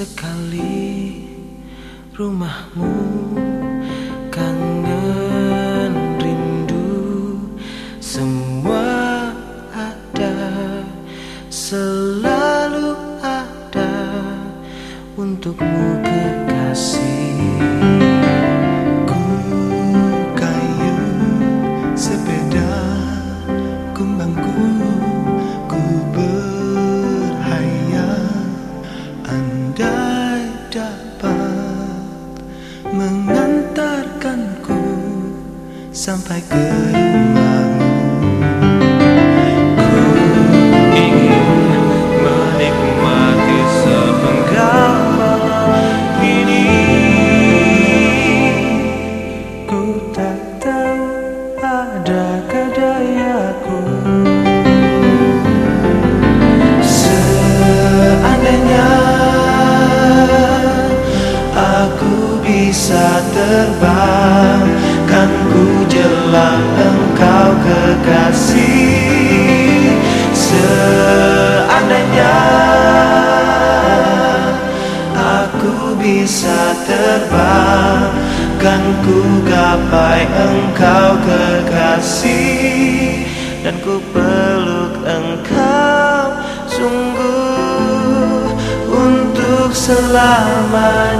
sekali rumahmu kangen sampai ke rumahmu. Ku ingin menikmati sepenggal malam ini. Ku tak tahu adakah dayaku bisa terbang Kan ku jelang engkau kekasih Seandainya Aku bisa terbang Kan ku gapai engkau kekasih Dan ku peluk engkau sungguh untuk selamanya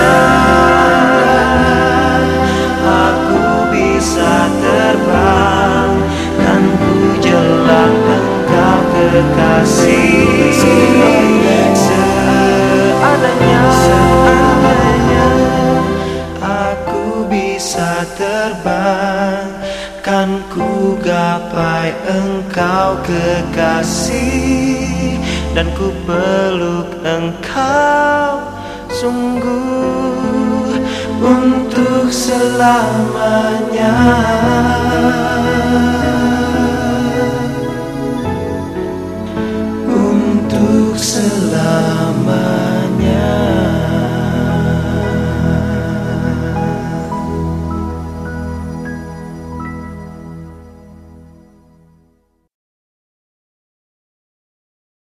Kan ku gapai engkau kekasih Dan ku peluk engkau. Sungguh untuk selamanya